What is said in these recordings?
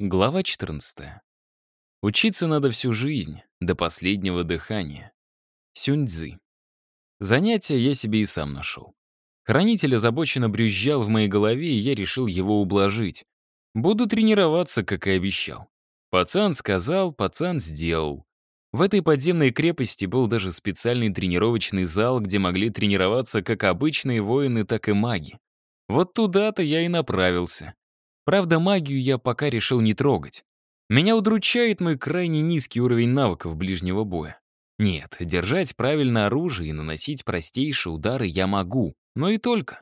Глава 14. Учиться надо всю жизнь, до последнего дыхания. Сюньцзы. Занятия я себе и сам нашел. Хранитель озабоченно брюзжал в моей голове, и я решил его ублажить. Буду тренироваться, как и обещал. Пацан сказал, пацан сделал. В этой подземной крепости был даже специальный тренировочный зал, где могли тренироваться как обычные воины, так и маги. Вот туда-то я и направился. Правда, магию я пока решил не трогать. Меня удручает мой крайне низкий уровень навыков ближнего боя. Нет, держать правильно оружие и наносить простейшие удары я могу, но и только.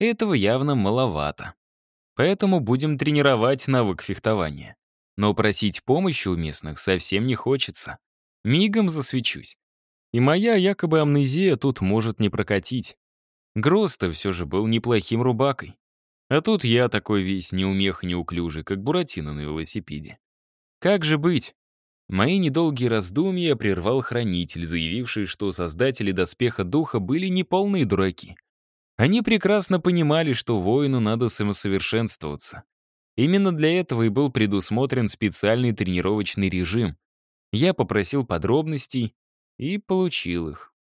Этого явно маловато. Поэтому будем тренировать навык фехтования. Но просить помощи у местных совсем не хочется. Мигом засвечусь. И моя якобы амнезия тут может не прокатить. Гроз-то все же был неплохим рубакой. А тут я такой весь неумех неуклюжий, как Буратино на велосипеде. Как же быть? Мои недолгие раздумья прервал хранитель, заявивший, что создатели доспеха духа были неполные дураки. Они прекрасно понимали, что воину надо самосовершенствоваться. Именно для этого и был предусмотрен специальный тренировочный режим. Я попросил подробностей и получил их.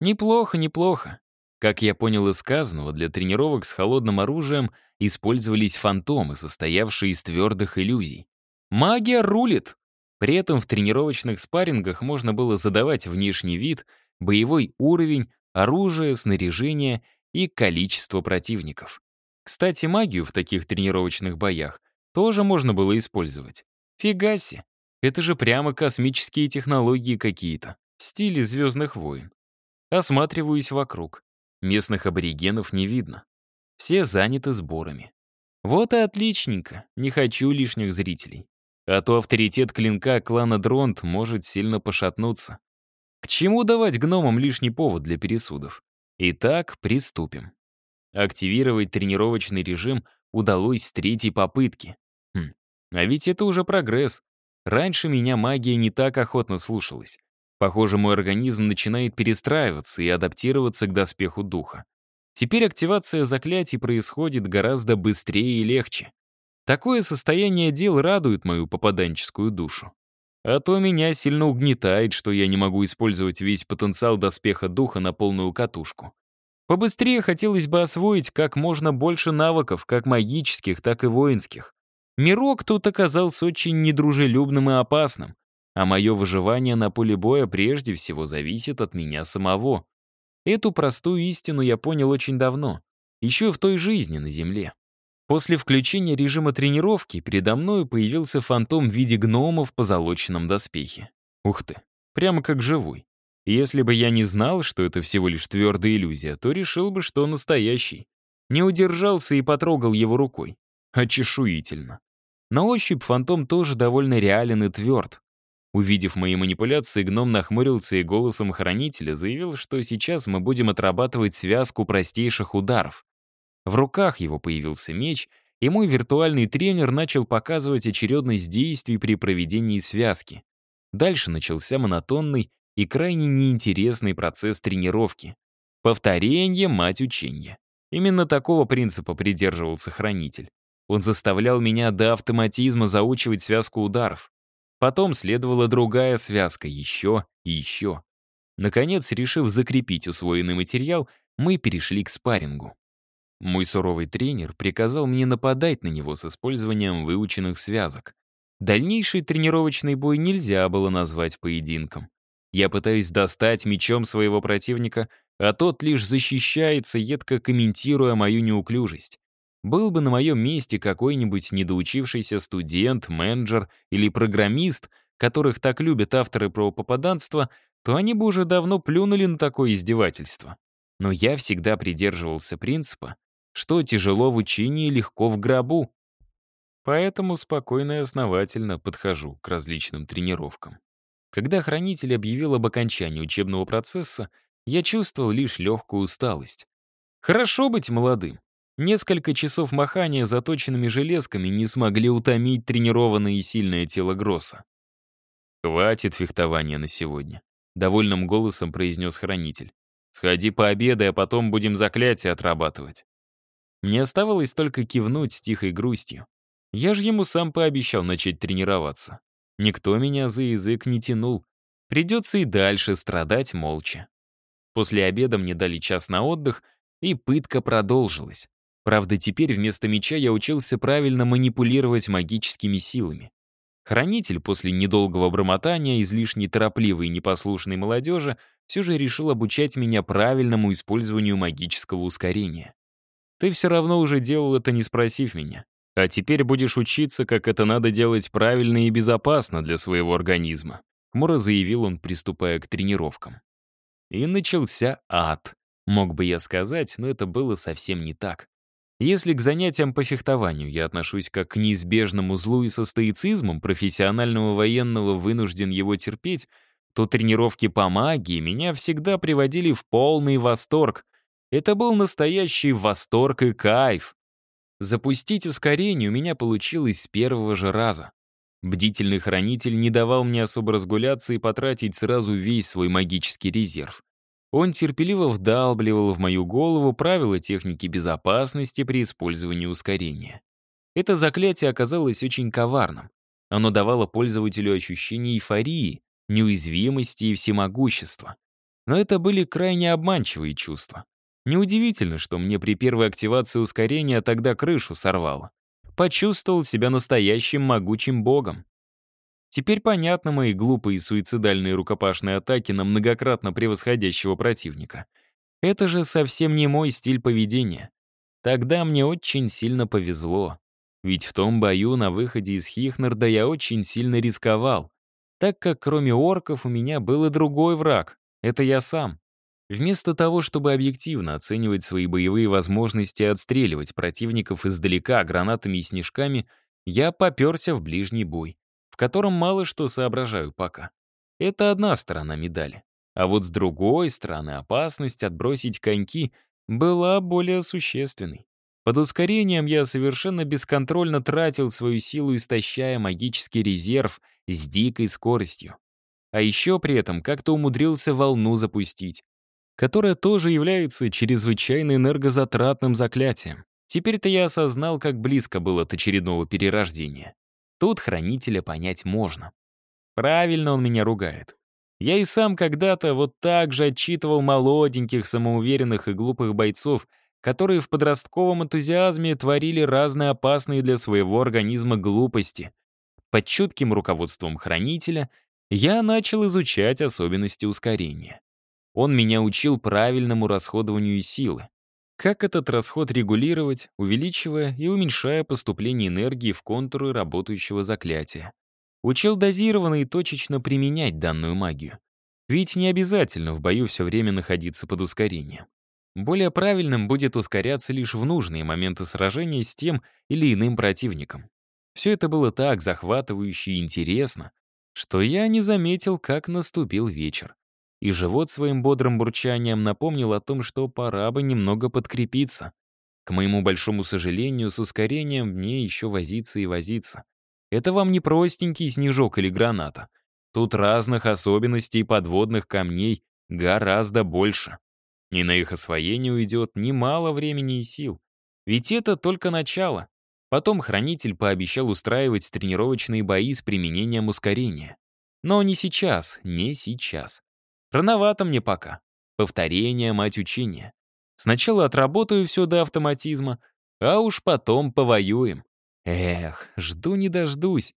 Неплохо, неплохо. Как я понял из сказанного, для тренировок с холодным оружием использовались фантомы, состоявшие из твердых иллюзий. Магия рулит! При этом в тренировочных спаррингах можно было задавать внешний вид, боевой уровень, оружие, снаряжение и количество противников. Кстати, магию в таких тренировочных боях тоже можно было использовать. Фига себе, это же прямо космические технологии какие-то, в стиле «Звездных войн». Осматриваюсь вокруг. Местных аборигенов не видно. Все заняты сборами. Вот и отличненько, не хочу лишних зрителей. А то авторитет клинка клана Дронт может сильно пошатнуться. К чему давать гномам лишний повод для пересудов? Итак, приступим. Активировать тренировочный режим удалось с третьей попытки. Хм, а ведь это уже прогресс. Раньше меня магия не так охотно слушалась. Похоже, мой организм начинает перестраиваться и адаптироваться к доспеху духа. Теперь активация заклятий происходит гораздо быстрее и легче. Такое состояние дел радует мою попаданческую душу. А то меня сильно угнетает, что я не могу использовать весь потенциал доспеха духа на полную катушку. Побыстрее хотелось бы освоить как можно больше навыков, как магических, так и воинских. Мирок тут оказался очень недружелюбным и опасным а мое выживание на поле боя прежде всего зависит от меня самого. Эту простую истину я понял очень давно, еще в той жизни на Земле. После включения режима тренировки передо мной появился фантом в виде гнома в позолоченном доспехе. Ух ты, прямо как живой. если бы я не знал, что это всего лишь твердая иллюзия, то решил бы, что настоящий. Не удержался и потрогал его рукой. Очешуительно. На ощупь фантом тоже довольно реален и тверд. Увидев мои манипуляции, гном нахмурился и голосом хранителя заявил, что сейчас мы будем отрабатывать связку простейших ударов. В руках его появился меч, и мой виртуальный тренер начал показывать очередность действий при проведении связки. Дальше начался монотонный и крайне неинтересный процесс тренировки. Повторение — мать учения. Именно такого принципа придерживался хранитель. Он заставлял меня до автоматизма заучивать связку ударов. Потом следовала другая связка, еще и еще. Наконец, решив закрепить усвоенный материал, мы перешли к спаррингу. Мой суровый тренер приказал мне нападать на него с использованием выученных связок. Дальнейший тренировочный бой нельзя было назвать поединком. Я пытаюсь достать мечом своего противника, а тот лишь защищается, едко комментируя мою неуклюжесть. Был бы на моем месте какой-нибудь недоучившийся студент, менеджер или программист, которых так любят авторы про попаданство, то они бы уже давно плюнули на такое издевательство. Но я всегда придерживался принципа, что тяжело в учении, легко в гробу. Поэтому спокойно и основательно подхожу к различным тренировкам. Когда хранитель объявил об окончании учебного процесса, я чувствовал лишь легкую усталость. Хорошо быть молодым. Несколько часов махания заточенными железками не смогли утомить тренированное и сильное тело Гросса. «Хватит фехтования на сегодня», — довольным голосом произнес хранитель. «Сходи пообедай, а потом будем заклятие отрабатывать». Мне оставалось только кивнуть с тихой грустью. Я же ему сам пообещал начать тренироваться. Никто меня за язык не тянул. Придется и дальше страдать молча. После обеда мне дали час на отдых, и пытка продолжилась. Правда, теперь вместо меча я учился правильно манипулировать магическими силами. Хранитель после недолгого бормотания излишне торопливой и непослушной молодежи все же решил обучать меня правильному использованию магического ускорения. Ты все равно уже делал это, не спросив меня. А теперь будешь учиться, как это надо делать правильно и безопасно для своего организма», хмуро заявил он, приступая к тренировкам. И начался ад. Мог бы я сказать, но это было совсем не так. Если к занятиям по фехтованию я отношусь как к неизбежному злу и со стоицизмом профессионального военного вынужден его терпеть, то тренировки по магии меня всегда приводили в полный восторг. Это был настоящий восторг и кайф. Запустить ускорение у меня получилось с первого же раза. Бдительный хранитель не давал мне особо разгуляться и потратить сразу весь свой магический резерв. Он терпеливо вдалбливал в мою голову правила техники безопасности при использовании ускорения. Это заклятие оказалось очень коварным. Оно давало пользователю ощущение эйфории, неуязвимости и всемогущества. Но это были крайне обманчивые чувства. Неудивительно, что мне при первой активации ускорения тогда крышу сорвало. Почувствовал себя настоящим могучим богом. Теперь понятно мои глупые суицидальные рукопашные атаки на многократно превосходящего противника. Это же совсем не мой стиль поведения. Тогда мне очень сильно повезло. Ведь в том бою на выходе из Хихнарда я очень сильно рисковал, так как кроме орков у меня был и другой враг — это я сам. Вместо того, чтобы объективно оценивать свои боевые возможности и отстреливать противников издалека гранатами и снежками, я попёрся в ближний бой в котором мало что соображаю пока. Это одна сторона медали. А вот с другой стороны опасность отбросить коньки была более существенной. Под ускорением я совершенно бесконтрольно тратил свою силу, истощая магический резерв с дикой скоростью. А еще при этом как-то умудрился волну запустить, которая тоже является чрезвычайно энергозатратным заклятием. Теперь-то я осознал, как близко было от очередного перерождения. Тут хранителя понять можно. Правильно он меня ругает. Я и сам когда-то вот так же отчитывал молоденьких, самоуверенных и глупых бойцов, которые в подростковом энтузиазме творили разные опасные для своего организма глупости. Под чутким руководством хранителя я начал изучать особенности ускорения. Он меня учил правильному расходованию силы, как этот расход регулировать, увеличивая и уменьшая поступление энергии в контуры работающего заклятия? Учил дозированно и точечно применять данную магию. Ведь не обязательно в бою все время находиться под ускорением. Более правильным будет ускоряться лишь в нужные моменты сражения с тем или иным противником. Все это было так захватывающе и интересно, что я не заметил, как наступил вечер и живот своим бодрым бурчанием напомнил о том, что пора бы немного подкрепиться. К моему большому сожалению, с ускорением мне еще возиться и возиться. Это вам не простенький снежок или граната. Тут разных особенностей подводных камней гораздо больше. И на их освоение уйдет немало времени и сил. Ведь это только начало. Потом хранитель пообещал устраивать тренировочные бои с применением ускорения. Но не сейчас, не сейчас. Рановато мне пока. Повторение — мать учения. Сначала отработаю все до автоматизма, а уж потом повоюем. Эх, жду не дождусь.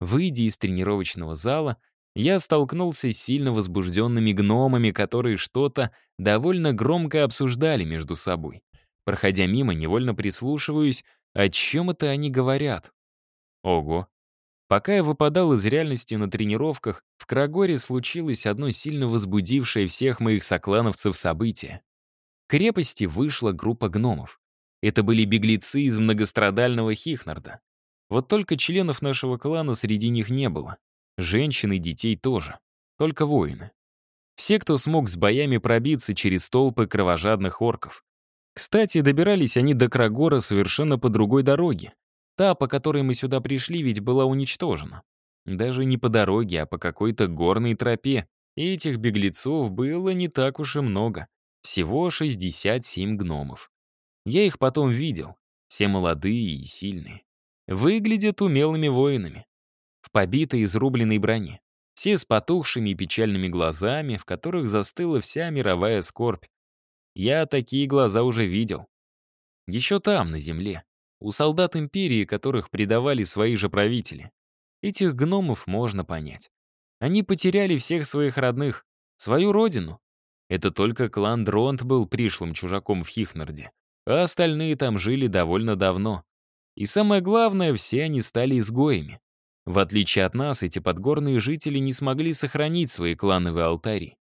Выйдя из тренировочного зала, я столкнулся с сильно возбужденными гномами, которые что-то довольно громко обсуждали между собой. Проходя мимо, невольно прислушиваюсь, о чем это они говорят. Ого, Пока я выпадал из реальности на тренировках, в Крагоре случилось одно сильно возбудившее всех моих соклановцев событие. В крепости вышла группа гномов. Это были беглецы из многострадального Хихнарда. Вот только членов нашего клана среди них не было. Женщин и детей тоже. Только воины. Все, кто смог с боями пробиться через толпы кровожадных орков. Кстати, добирались они до Крагора совершенно по другой дороге, Та, по которой мы сюда пришли, ведь была уничтожена. Даже не по дороге, а по какой-то горной тропе. И этих беглецов было не так уж и много. Всего 67 гномов. Я их потом видел. Все молодые и сильные. выглядят умелыми воинами. В побитой изрубленной броне. Все с потухшими и печальными глазами, в которых застыла вся мировая скорбь. Я такие глаза уже видел. Еще там, на земле. У солдат империи, которых предавали свои же правители. Этих гномов можно понять. Они потеряли всех своих родных, свою родину. Это только клан Дронт был пришлым чужаком в Хихнарде, а остальные там жили довольно давно. И самое главное, все они стали изгоями. В отличие от нас, эти подгорные жители не смогли сохранить свои клановые алтари.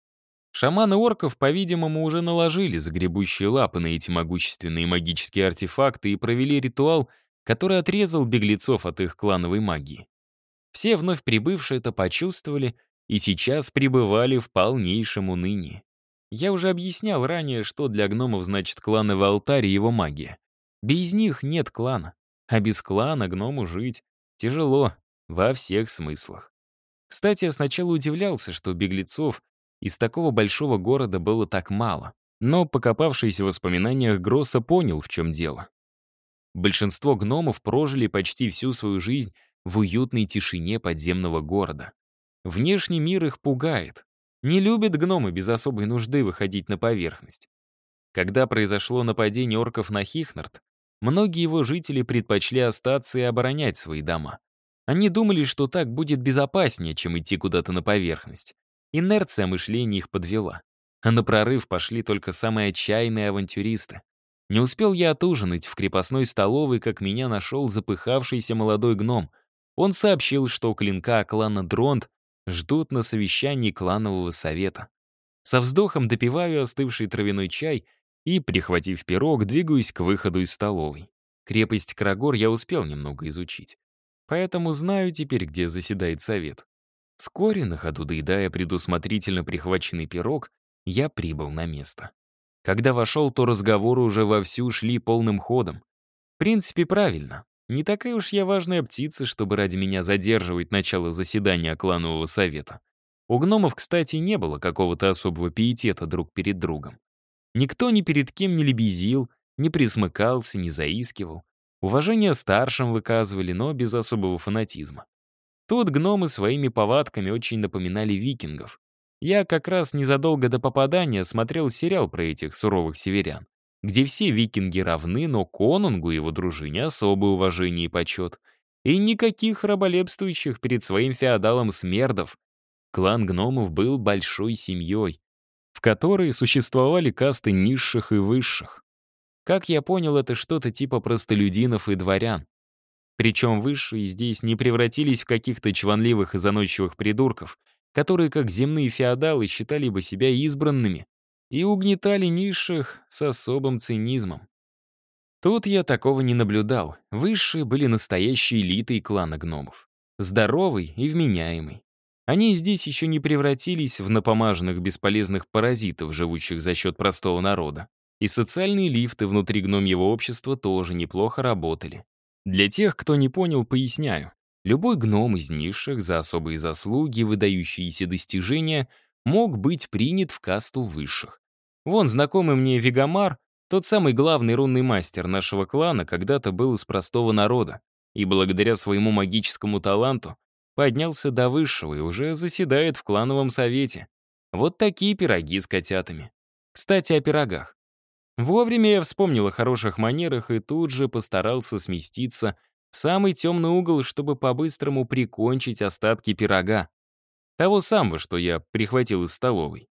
Шаманы орков, по-видимому, уже наложили загребущие лапы на эти могущественные магические артефакты и провели ритуал, который отрезал беглецов от их клановой магии. Все вновь прибывшие это почувствовали и сейчас пребывали в полнейшем унынии. Я уже объяснял ранее, что для гномов значит клановый алтарь и его магия. Без них нет клана, а без клана гному жить тяжело во всех смыслах. Кстати, я сначала удивлялся, что беглецов из такого большого города было так мало, но, покопавшись в воспоминаниях, Гросса понял, в чем дело. Большинство гномов прожили почти всю свою жизнь в уютной тишине подземного города. Внешний мир их пугает. Не любят гномы без особой нужды выходить на поверхность. Когда произошло нападение орков на Хихнард, многие его жители предпочли остаться и оборонять свои дома. Они думали, что так будет безопаснее, чем идти куда-то на поверхность. Инерция мышления их подвела. А на прорыв пошли только самые отчаянные авантюристы. Не успел я отужинать в крепостной столовой, как меня нашел запыхавшийся молодой гном — он сообщил, что клинка клана Дронт ждут на совещании кланового совета. Со вздохом допиваю остывший травяной чай и, прихватив пирог, двигаюсь к выходу из столовой. Крепость Крагор я успел немного изучить. Поэтому знаю теперь, где заседает совет. Вскоре, на ходу доедая предусмотрительно прихваченный пирог, я прибыл на место. Когда вошел, то разговоры уже вовсю шли полным ходом. В принципе, правильно. Не такая уж я важная птица, чтобы ради меня задерживать начало заседания кланового совета. У гномов, кстати, не было какого-то особого пиетета друг перед другом. Никто ни перед кем не лебезил, не присмыкался, не заискивал. Уважение старшим выказывали, но без особого фанатизма. Тут гномы своими повадками очень напоминали викингов. Я как раз незадолго до попадания смотрел сериал про этих суровых северян где все викинги равны, но конунгу и его дружине особое уважение и почет. И никаких раболепствующих перед своим феодалом смердов. Клан гномов был большой семьей, в которой существовали касты низших и высших. Как я понял, это что-то типа простолюдинов и дворян. Причем высшие здесь не превратились в каких-то чванливых и заносчивых придурков, которые, как земные феодалы, считали бы себя избранными и угнетали низших с особым цинизмом. Тут я такого не наблюдал. Высшие были настоящей элитой клана гномов. Здоровый и вменяемый. Они здесь еще не превратились в напомаженных бесполезных паразитов, живущих за счет простого народа. И социальные лифты внутри гномьего общества тоже неплохо работали. Для тех, кто не понял, поясняю. Любой гном из низших за особые заслуги, выдающиеся достижения, мог быть принят в касту высших. Вон, знакомый мне Вегамар, тот самый главный рунный мастер нашего клана, когда-то был из простого народа, и благодаря своему магическому таланту поднялся до высшего и уже заседает в клановом совете. Вот такие пироги с котятами. Кстати, о пирогах. Вовремя я вспомнил о хороших манерах и тут же постарался сместиться в самый темный угол, чтобы по-быстрому прикончить остатки пирога. Того самого, что я прихватил из столовой.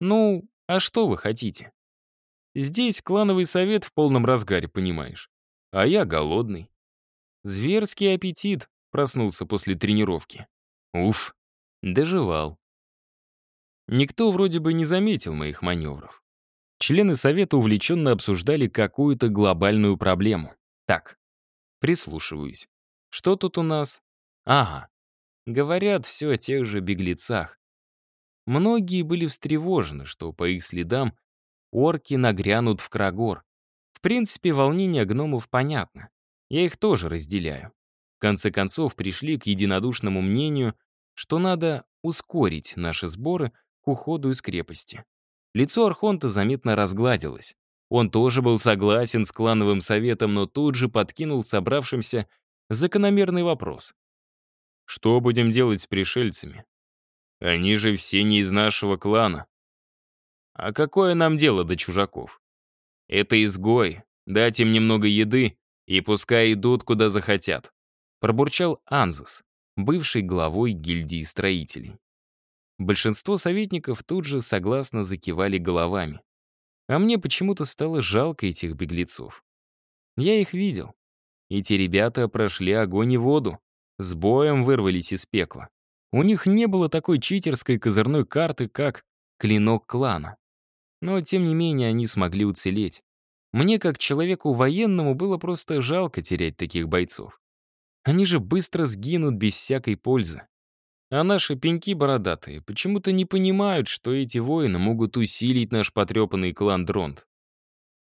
Ну, а что вы хотите? Здесь клановый совет в полном разгаре, понимаешь. А я голодный. Зверский аппетит, проснулся после тренировки. Уф, доживал. Никто вроде бы не заметил моих маневров. Члены совета увлеченно обсуждали какую-то глобальную проблему. Так, прислушиваюсь. Что тут у нас? Ага. Говорят все о тех же беглецах. Многие были встревожены, что по их следам орки нагрянут в Крагор. В принципе, волнение гномов понятно. Я их тоже разделяю. В конце концов, пришли к единодушному мнению, что надо ускорить наши сборы к уходу из крепости. Лицо Архонта заметно разгладилось. Он тоже был согласен с клановым советом, но тут же подкинул собравшимся закономерный вопрос. Что будем делать с пришельцами? Они же все не из нашего клана. А какое нам дело до чужаков? Это изгой, дать им немного еды, и пускай идут, куда захотят. Пробурчал Анзас, бывший главой гильдии строителей. Большинство советников тут же согласно закивали головами. А мне почему-то стало жалко этих беглецов. Я их видел. Эти ребята прошли огонь и воду, с боем вырвались из пекла. У них не было такой читерской козырной карты, как клинок клана. Но, тем не менее, они смогли уцелеть. Мне, как человеку военному, было просто жалко терять таких бойцов. Они же быстро сгинут без всякой пользы. А наши пеньки бородатые почему-то не понимают, что эти воины могут усилить наш потрепанный клан Дронт.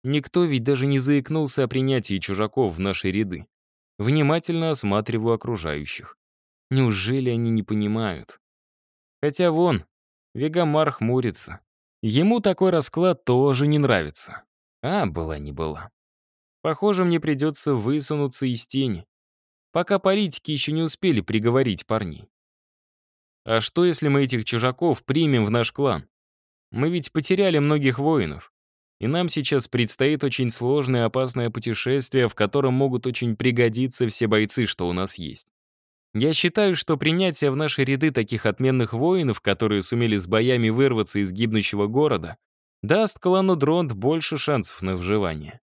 Никто ведь даже не заикнулся о принятии чужаков в наши ряды. Внимательно осматриваю окружающих. Неужели они не понимают? Хотя вон, Вегамар хмурится. Ему такой расклад тоже не нравится. А, была не была. Похоже, мне придется высунуться из тени. Пока политики еще не успели приговорить парней. А что, если мы этих чужаков примем в наш клан? Мы ведь потеряли многих воинов. И нам сейчас предстоит очень сложное и опасное путешествие, в котором могут очень пригодиться все бойцы, что у нас есть. Я считаю, что принятие в наши ряды таких отменных воинов, которые сумели с боями вырваться из гибнущего города, даст клану Дронт больше шансов на выживание.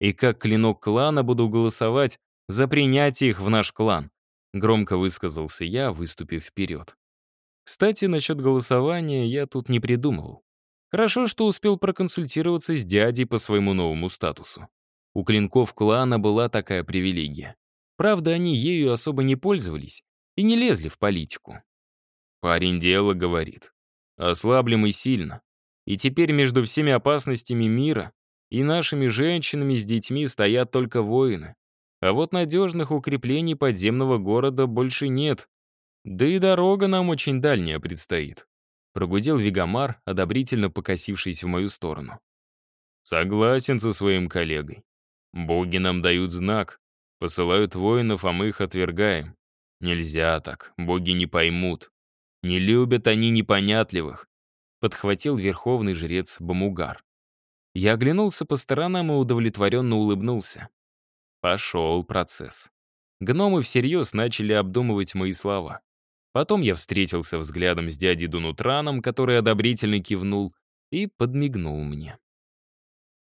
И как клинок клана буду голосовать за принятие их в наш клан, громко высказался я, выступив вперед. Кстати, насчет голосования я тут не придумывал. Хорошо, что успел проконсультироваться с дядей по своему новому статусу. У клинков клана была такая привилегия. Правда, они ею особо не пользовались и не лезли в политику. Парень дело говорит. Ослаблен и сильно. И теперь между всеми опасностями мира и нашими женщинами с детьми стоят только воины. А вот надежных укреплений подземного города больше нет. Да и дорога нам очень дальняя предстоит. Прогудел Вигамар, одобрительно покосившись в мою сторону. «Согласен со своим коллегой. Боги нам дают знак, посылают воинов, а мы их отвергаем. Нельзя так, боги не поймут. Не любят они непонятливых», — подхватил верховный жрец Бамугар. Я оглянулся по сторонам и удовлетворенно улыбнулся. Пошел процесс. Гномы всерьез начали обдумывать мои слова. Потом я встретился взглядом с дядей Дунутраном, который одобрительно кивнул и подмигнул мне.